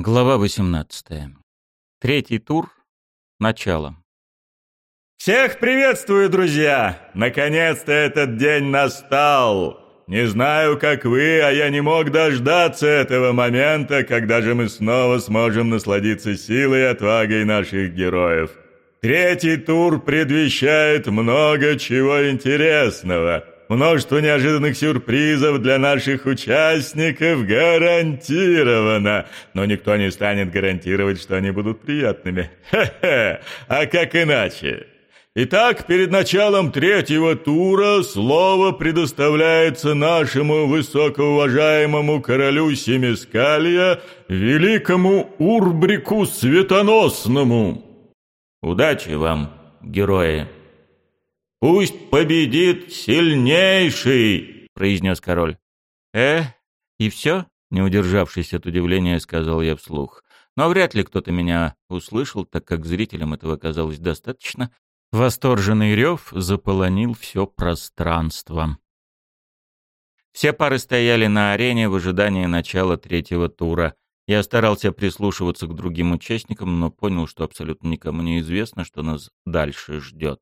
Глава 18. Третий тур. Начало. Всех приветствую, друзья! Наконец-то этот день настал! Не знаю, как вы, а я не мог дождаться этого момента, когда же мы снова сможем насладиться силой и отвагой наших героев. Третий тур предвещает много чего интересного — множество неожиданных сюрпризов для наших участников гарантировано. Но никто не станет гарантировать, что они будут приятными. Хе-хе, а как иначе? Итак, перед началом третьего тура слово предоставляется нашему высокоуважаемому королю Семискалия, великому Урбрику Светоносному. Удачи вам, герои! «Пусть победит сильнейший!» — произнес король. «Э, и все?» — не удержавшись от удивления, сказал я вслух. Но вряд ли кто-то меня услышал, так как зрителям этого казалось достаточно. Восторженный рев заполонил все пространство. Все пары стояли на арене в ожидании начала третьего тура. Я старался прислушиваться к другим участникам, но понял, что абсолютно никому не известно, что нас дальше ждет.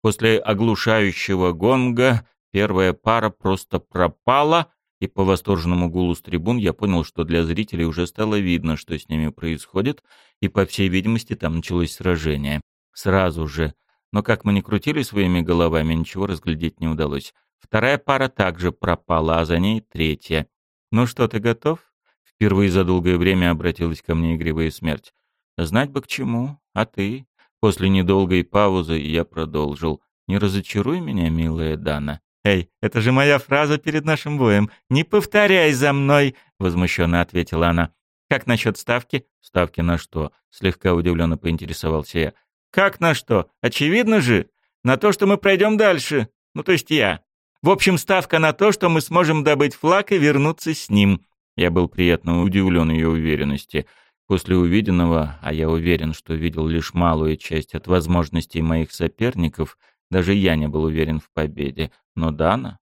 После оглушающего гонга первая пара просто пропала, и по восторженному гулу с трибун я понял, что для зрителей уже стало видно, что с ними происходит, и, по всей видимости, там началось сражение. Сразу же. Но как мы ни крутили своими головами, ничего разглядеть не удалось. Вторая пара также пропала, а за ней третья. «Ну что, ты готов?» Впервые за долгое время обратилась ко мне игривая смерть. «Знать бы к чему, а ты?» После недолгой паузы я продолжил. «Не разочаруй меня, милая Дана». «Эй, это же моя фраза перед нашим боем. Не повторяй за мной!» — возмущенно ответила она. «Как насчет ставки?» «Ставки на что?» — слегка удивленно поинтересовался я. «Как на что? Очевидно же. На то, что мы пройдем дальше. Ну, то есть я. В общем, ставка на то, что мы сможем добыть флаг и вернуться с ним». Я был приятно удивлен ее уверенности. После увиденного, а я уверен, что видел лишь малую часть от возможностей моих соперников, даже я не был уверен в победе. Но Дана...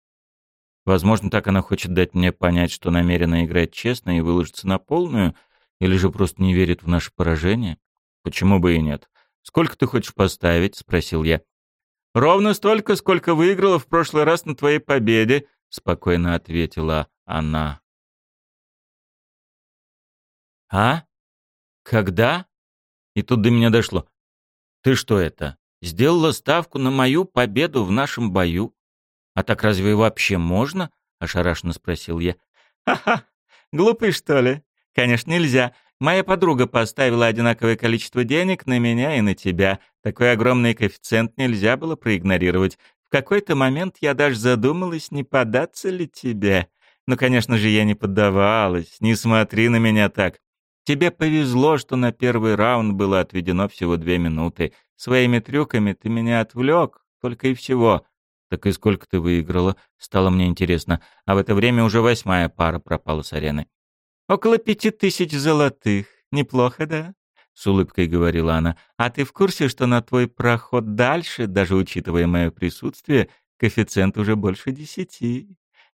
Возможно, так она хочет дать мне понять, что намерена играть честно и выложиться на полную, или же просто не верит в наше поражение? Почему бы и нет? «Сколько ты хочешь поставить?» — спросил я. «Ровно столько, сколько выиграла в прошлый раз на твоей победе», — спокойно ответила она. «А?» «Когда?» И тут до меня дошло. «Ты что это? Сделала ставку на мою победу в нашем бою? А так разве вообще можно?» — ошарашенно спросил я. «Ха-ха! Глупый, что ли? Конечно, нельзя. Моя подруга поставила одинаковое количество денег на меня и на тебя. Такой огромный коэффициент нельзя было проигнорировать. В какой-то момент я даже задумалась, не податься ли тебе. Ну, конечно же, я не поддавалась. Не смотри на меня так. Тебе повезло, что на первый раунд было отведено всего две минуты. Своими трюками ты меня отвлек, только и всего. Так и сколько ты выиграла? Стало мне интересно. А в это время уже восьмая пара пропала с арены. Около пяти тысяч золотых. Неплохо, да? С улыбкой говорила она. А ты в курсе, что на твой проход дальше, даже учитывая мое присутствие, коэффициент уже больше десяти?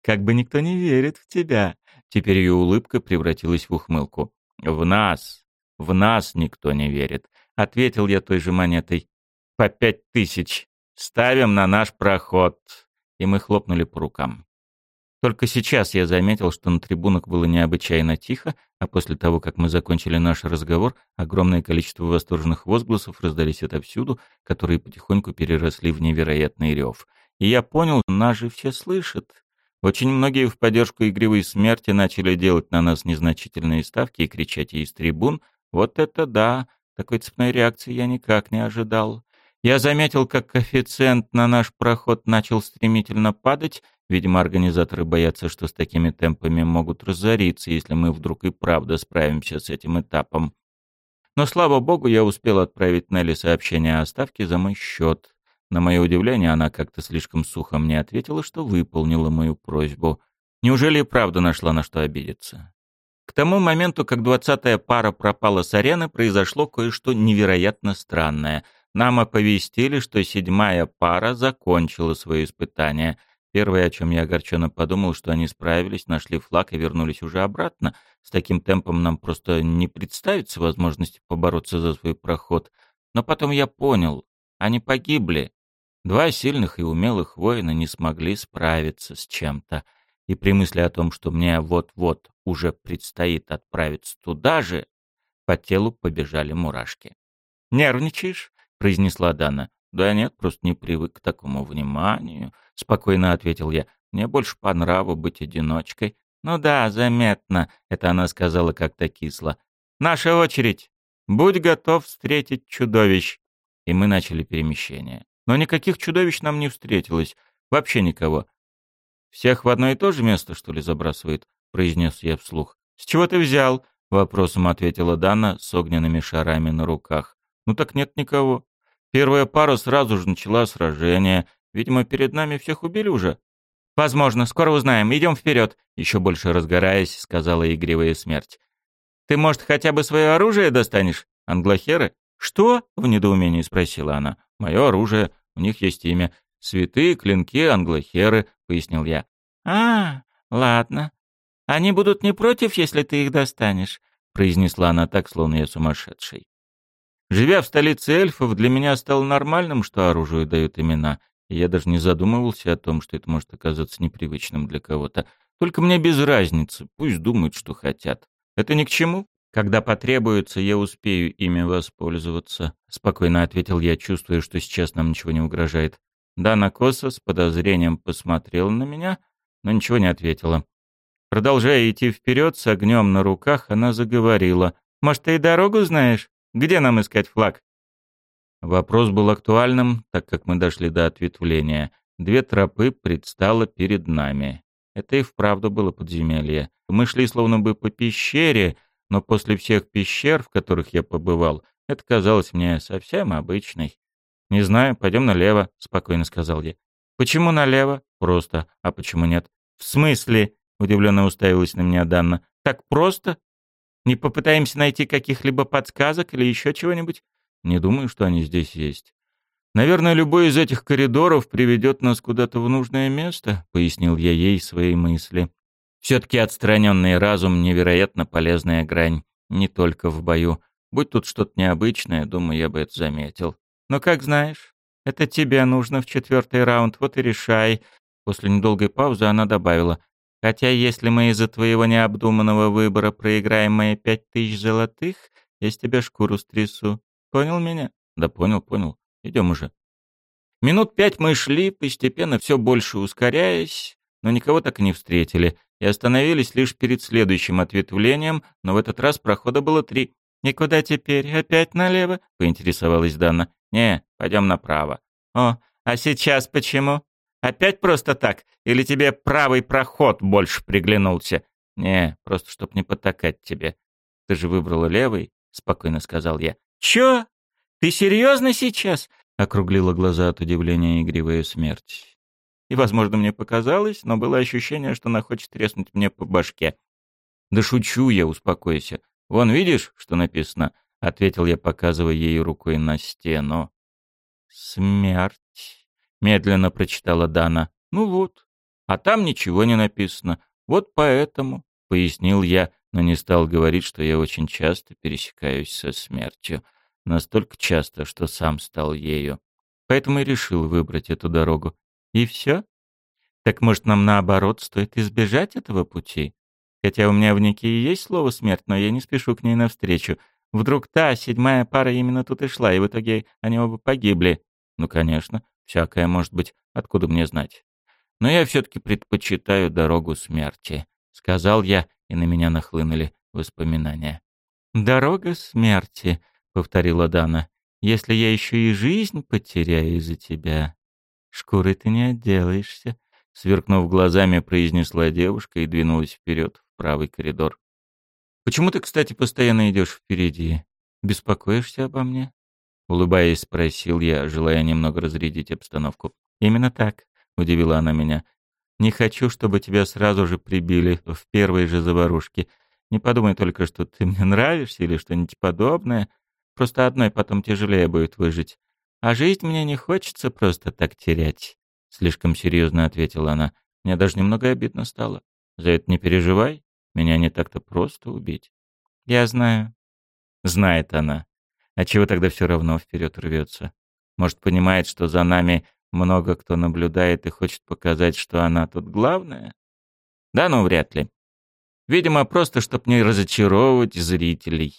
Как бы никто не верит в тебя. Теперь ее улыбка превратилась в ухмылку. «В нас, в нас никто не верит», — ответил я той же монетой. «По пять тысяч. Ставим на наш проход». И мы хлопнули по рукам. Только сейчас я заметил, что на трибунах было необычайно тихо, а после того, как мы закончили наш разговор, огромное количество восторженных возгласов раздались отовсюду, которые потихоньку переросли в невероятный рев. И я понял, нас же все слышат. Очень многие в поддержку игривой смерти начали делать на нас незначительные ставки и кричать из трибун. Вот это да! Такой цепной реакции я никак не ожидал. Я заметил, как коэффициент на наш проход начал стремительно падать. Видимо, организаторы боятся, что с такими темпами могут разориться, если мы вдруг и правда справимся с этим этапом. Но, слава богу, я успел отправить Нелли сообщение о ставке за мой счет. На мое удивление, она как-то слишком сухо мне ответила, что выполнила мою просьбу. Неужели и правда нашла на что обидеться? К тому моменту, как двадцатая пара пропала с арены, произошло кое-что невероятно странное. Нам оповестили, что седьмая пара закончила свое испытание. Первое, о чем я огорченно подумал, что они справились, нашли флаг и вернулись уже обратно. С таким темпом нам просто не представится возможности побороться за свой проход. Но потом я понял, они погибли. Два сильных и умелых воина не смогли справиться с чем-то. И при мысли о том, что мне вот-вот уже предстоит отправиться туда же, по телу побежали мурашки. «Нервничаешь?» — произнесла Дана. «Да нет, просто не привык к такому вниманию», — спокойно ответил я. «Мне больше по нраву быть одиночкой». «Ну да, заметно», — это она сказала как-то кисло. «Наша очередь. Будь готов встретить чудовищ». И мы начали перемещение. Но никаких чудовищ нам не встретилось. Вообще никого. «Всех в одно и то же место, что ли, забрасывает?» — произнес я вслух. «С чего ты взял?» — вопросом ответила Дана с огненными шарами на руках. «Ну так нет никого. Первая пара сразу же начала сражение. Видимо, перед нами всех убили уже. Возможно, скоро узнаем. Идем вперед. Еще больше разгораясь, сказала игривая смерть. Ты, может, хотя бы свое оружие достанешь? Англохеры? Что? В недоумении спросила она. Мое оружие. У них есть имя. Святые клинки англохеры, пояснил я. А, ладно. Они будут не против, если ты их достанешь, произнесла она так, словно я сумасшедший. Живя в столице эльфов, для меня стало нормальным, что оружию дают имена, и я даже не задумывался о том, что это может оказаться непривычным для кого-то. Только мне без разницы, пусть думают, что хотят. Это ни к чему. Когда потребуется, я успею ими воспользоваться, спокойно ответил я, чувствуя, что сейчас нам ничего не угрожает. Дана Коса с подозрением посмотрела на меня, но ничего не ответила. Продолжая идти вперед с огнем на руках, она заговорила. «Может, ты и дорогу знаешь?» Где нам искать флаг?» Вопрос был актуальным, так как мы дошли до ответвления. Две тропы предстало перед нами. Это и вправду было подземелье. Мы шли словно бы по пещере, но после всех пещер, в которых я побывал, это казалось мне совсем обычной. «Не знаю, пойдем налево», — спокойно сказал я. «Почему налево?» «Просто. А почему нет?» «В смысле?» — удивленно уставилась на меня Данна. «Так просто?» Не попытаемся найти каких-либо подсказок или еще чего-нибудь? Не думаю, что они здесь есть. Наверное, любой из этих коридоров приведет нас куда-то в нужное место, пояснил я ей свои мысли. Все-таки отстраненный разум — невероятно полезная грань, не только в бою. Будь тут что-то необычное, думаю, я бы это заметил. Но как знаешь, это тебе нужно в четвертый раунд, вот и решай. После недолгой паузы она добавила. Хотя если мы из-за твоего необдуманного выбора проиграем мои пять тысяч золотых, я с тебя шкуру стрясу. Понял меня? Да понял, понял. Идем уже. Минут пять мы шли, постепенно все больше ускоряясь, но никого так и не встретили, и остановились лишь перед следующим ответвлением, но в этот раз прохода было три. «И куда теперь? Опять налево?» — поинтересовалась Дана. «Не, пойдем направо». «О, а сейчас почему?» Опять просто так? Или тебе правый проход больше приглянулся? Не, просто чтоб не потакать тебе. Ты же выбрала левый, спокойно сказал я. Чё? Ты серьезно сейчас? Округлила глаза от удивления игривая смерть. И, возможно, мне показалось, но было ощущение, что она хочет треснуть мне по башке. Да шучу я, успокойся. Вон, видишь, что написано? Ответил я, показывая ей рукой на стену. Смерть. Медленно прочитала Дана. Ну вот. А там ничего не написано. Вот поэтому, пояснил я, но не стал говорить, что я очень часто пересекаюсь со смертью. Настолько часто, что сам стал ею. Поэтому и решил выбрать эту дорогу. И все? Так может нам наоборот стоит избежать этого пути? Хотя у меня в Нике и есть слово «смерть», но я не спешу к ней навстречу. Вдруг та, седьмая пара именно тут и шла, и в итоге они оба погибли. Ну, конечно, Всякое может быть, откуда мне знать. Но я все-таки предпочитаю дорогу смерти, сказал я, и на меня нахлынули воспоминания. Дорога смерти, повторила Дана. Если я еще и жизнь потеряю из-за тебя, шкуры ты не отделаешься. Сверкнув глазами, произнесла девушка и двинулась вперед в правый коридор. «Почему ты, кстати, постоянно идешь впереди? Беспокоишься обо мне?» Улыбаясь, спросил я, желая немного разрядить обстановку. «Именно так», — удивила она меня. «Не хочу, чтобы тебя сразу же прибили в первой же заварушке. Не подумай только, что ты мне нравишься или что-нибудь подобное. Просто одной потом тяжелее будет выжить. А жизнь мне не хочется просто так терять». — слишком серьезно ответила она. «Мне даже немного обидно стало. За это не переживай. Меня не так-то просто убить». «Я знаю». Знает она. А чего тогда все равно вперед рвется? Может, понимает, что за нами много кто наблюдает и хочет показать, что она тут главная? Да ну, вряд ли. Видимо, просто, чтоб не разочаровывать зрителей.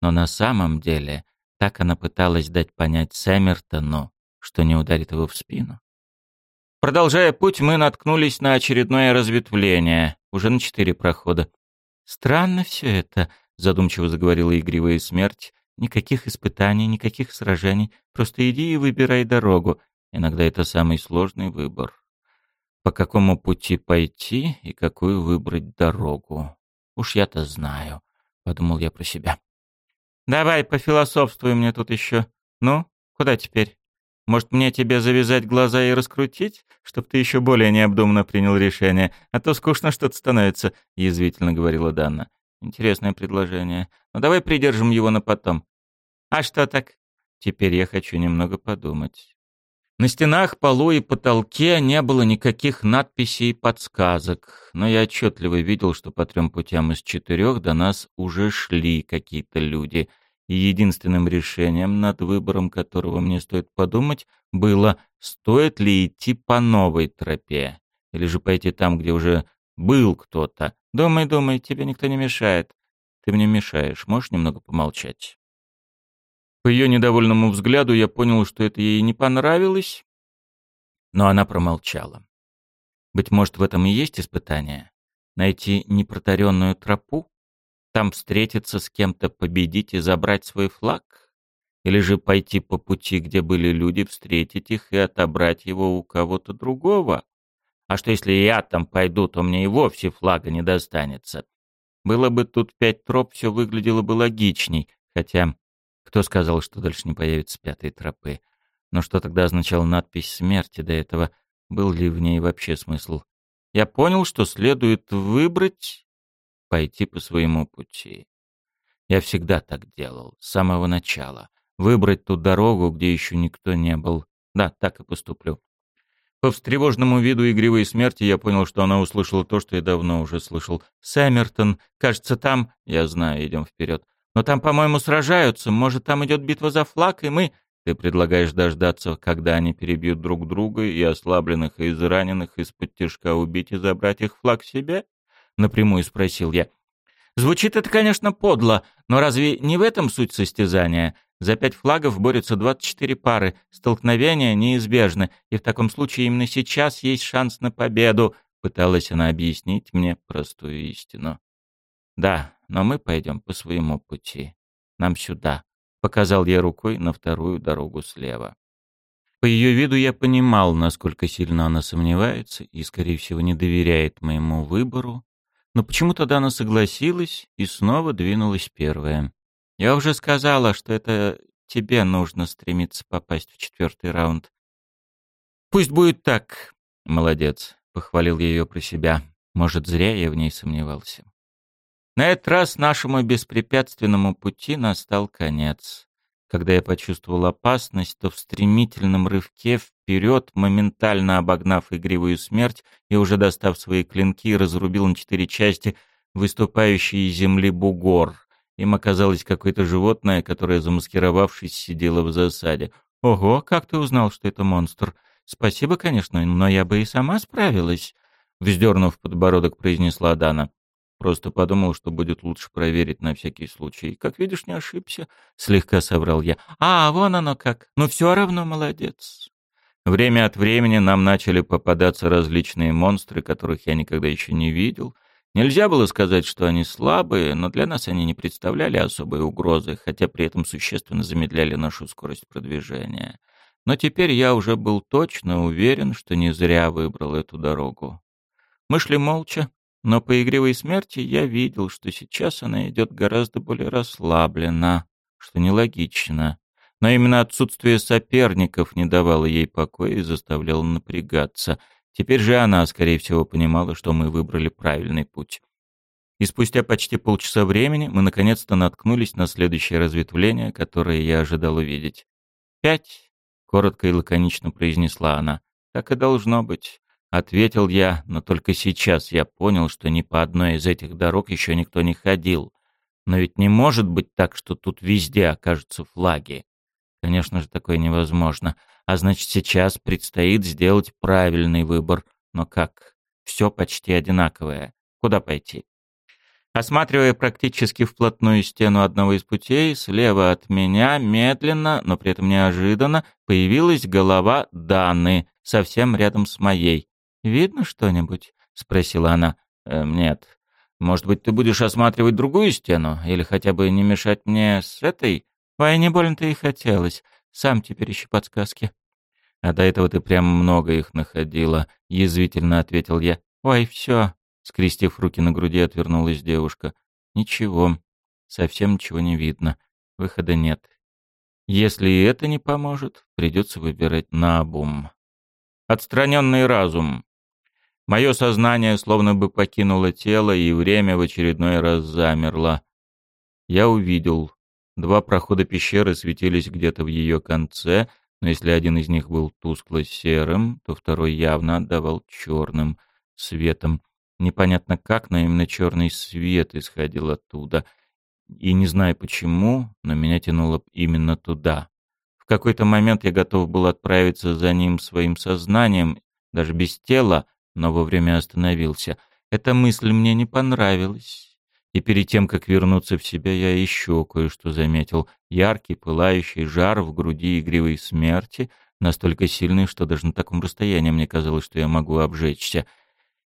Но на самом деле так она пыталась дать понять Сэммертону, что не ударит его в спину. Продолжая путь, мы наткнулись на очередное разветвление, уже на четыре прохода. «Странно все это», — задумчиво заговорила игривая смерть. «Никаких испытаний, никаких сражений. Просто иди и выбирай дорогу. Иногда это самый сложный выбор по какому пути пойти и какую выбрать дорогу. Уж я-то знаю, — подумал я про себя. Давай, пофилософствуй мне тут еще. Ну, куда теперь? Может, мне тебе завязать глаза и раскрутить, чтоб ты еще более необдуманно принял решение, а то скучно что-то становится, — язвительно говорила Дана. Интересное предложение. Но давай придержим его на потом. А что так? Теперь я хочу немного подумать. На стенах, полу и потолке не было никаких надписей и подсказок, но я отчетливо видел, что по трем путям из четырех до нас уже шли какие-то люди, и единственным решением, над выбором которого мне стоит подумать, было, стоит ли идти по новой тропе, или же пойти там, где уже был кто-то. Думай, думай, тебе никто не мешает. Ты мне мешаешь, можешь немного помолчать? По ее недовольному взгляду я понял, что это ей не понравилось, но она промолчала. Быть может, в этом и есть испытание? Найти непротаренную тропу? Там встретиться с кем-то, победить и забрать свой флаг? Или же пойти по пути, где были люди, встретить их и отобрать его у кого-то другого? А что если я там пойду, то мне и вовсе флага не достанется? Было бы тут пять троп, все выглядело бы логичней, хотя кто сказал, что дальше не появится пятой тропы? Но что тогда означала надпись смерти до этого? Был ли в ней вообще смысл? Я понял, что следует выбрать пойти по своему пути. Я всегда так делал, с самого начала. Выбрать ту дорогу, где еще никто не был. Да, так и поступлю. По встревоженному виду игривой смерти я понял, что она услышала то, что я давно уже слышал. «Сэммертон, кажется, там...» «Я знаю, идем вперед. Но там, по-моему, сражаются. Может, там идет битва за флаг, и мы... Ты предлагаешь дождаться, когда они перебьют друг друга, и ослабленных и израненных из-под тяжка убить и забрать их флаг себе? Напрямую спросил я. Звучит это, конечно, подло, но разве не в этом суть состязания? За пять флагов борются 24 пары, столкновения неизбежны, и в таком случае именно сейчас есть шанс на победу, пыталась она объяснить мне простую истину. Да, но мы пойдем по своему пути. Нам сюда. Показал я рукой на вторую дорогу слева. По ее виду я понимал, насколько сильно она сомневается и, скорее всего, не доверяет моему выбору, но почему тогда она согласилась и снова двинулась первая. Я уже сказала, что это тебе нужно стремиться попасть в четвертый раунд. Пусть будет так. Молодец, похвалил ее про себя. Может, зря я в ней сомневался. На этот раз нашему беспрепятственному пути настал конец. Когда я почувствовал опасность, то в стремительном рывке вперед, моментально обогнав игривую смерть и уже достав свои клинки, разрубил на четыре части выступающий из земли бугор. Им оказалось какое-то животное, которое, замаскировавшись, сидело в засаде. «Ого, как ты узнал, что это монстр?» «Спасибо, конечно, но я бы и сама справилась», — вздернув подбородок, произнесла Дана. Просто подумал, что будет лучше проверить на всякий случай. Как видишь, не ошибся. Слегка соврал я. А, вон оно как. Но все равно молодец. Время от времени нам начали попадаться различные монстры, которых я никогда еще не видел. Нельзя было сказать, что они слабые, но для нас они не представляли особой угрозы, хотя при этом существенно замедляли нашу скорость продвижения. Но теперь я уже был точно уверен, что не зря выбрал эту дорогу. Мы шли молча, но по игривой смерти я видел, что сейчас она идет гораздо более расслабленно, что нелогично. Но именно отсутствие соперников не давало ей покоя и заставляло напрягаться. Теперь же она, скорее всего, понимала, что мы выбрали правильный путь. И спустя почти полчаса времени мы наконец-то наткнулись на следующее разветвление, которое я ожидал увидеть. «Пять», — коротко и лаконично произнесла она. Так и должно быть. Ответил я, но только сейчас я понял, что ни по одной из этих дорог еще никто не ходил. Но ведь не может быть так, что тут везде окажутся флаги. Конечно же, такое невозможно. А значит, сейчас предстоит сделать правильный выбор. Но как? Все почти одинаковое. Куда пойти? Осматривая практически вплотную стену одного из путей, слева от меня медленно, но при этом неожиданно, появилась голова Даны, совсем рядом с моей. «Видно что-нибудь?» — спросила она. «Эм, «Нет. Может быть, ты будешь осматривать другую стену? Или хотя бы не мешать мне с этой?» «Ой, не больно-то и хотелось. Сам теперь ищи подсказки». «А до этого ты прям много их находила», — язвительно ответил я. «Ой, все». Скрестив руки на груди, отвернулась девушка. «Ничего. Совсем ничего не видно. Выхода нет. Если и это не поможет, придется выбирать наобум». Отстраненный разум. Мое сознание словно бы покинуло тело, и время в очередной раз замерло. Я увидел. Два прохода пещеры светились где-то в ее конце, но если один из них был тускло-серым, то второй явно отдавал черным светом. Непонятно как, но именно черный свет исходил оттуда. И не знаю почему, но меня тянуло именно туда. В какой-то момент я готов был отправиться за ним своим сознанием, даже без тела, но вовремя остановился. Эта мысль мне не понравилась. И перед тем, как вернуться в себя, я еще кое-что заметил. Яркий, пылающий жар в груди игривой смерти, настолько сильный, что даже на таком расстоянии мне казалось, что я могу обжечься.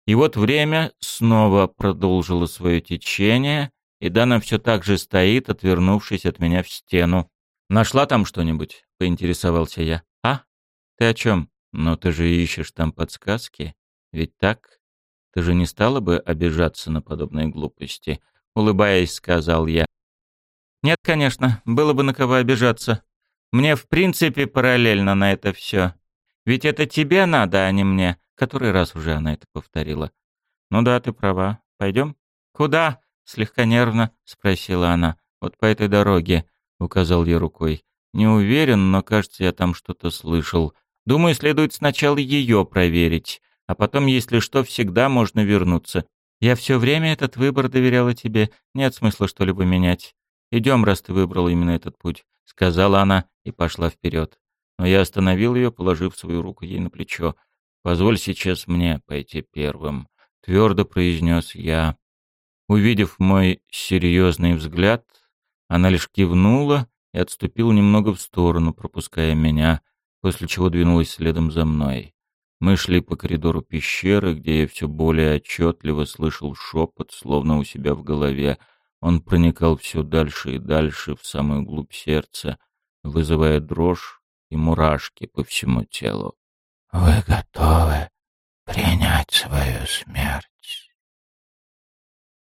И вот время снова продолжило свое течение, и Дана все так же стоит, отвернувшись от меня в стену. «Нашла там что-нибудь?» — поинтересовался я. «А? Ты о чем? Ну, ты же ищешь там подсказки?» Ведь так? Ты же не стала бы обижаться на подобные глупости? Улыбаясь, сказал я. Нет, конечно, было бы на кого обижаться. Мне в принципе параллельно на это все. Ведь это тебе надо, а не мне. Который раз уже она это повторила. Ну да, ты права. Пойдем? Куда? Слегка нервно спросила она. Вот по этой дороге, указал я рукой. Не уверен, но кажется, я там что-то слышал. Думаю, следует сначала ее проверить а потом, если что, всегда можно вернуться. Я все время этот выбор доверяла тебе, нет смысла что-либо менять. Идем, раз ты выбрал именно этот путь», — сказала она и пошла вперед. Но я остановил ее, положив свою руку ей на плечо. «Позволь сейчас мне пойти первым», — твердо произнес я. Увидев мой серьезный взгляд, она лишь кивнула и отступила немного в сторону, пропуская меня, после чего двинулась следом за мной. Мы шли по коридору пещеры, где я все более отчетливо слышал шепот, словно у себя в голове. Он проникал все дальше и дальше, в самую глубь сердца, вызывая дрожь и мурашки по всему телу. «Вы готовы принять свою смерть?»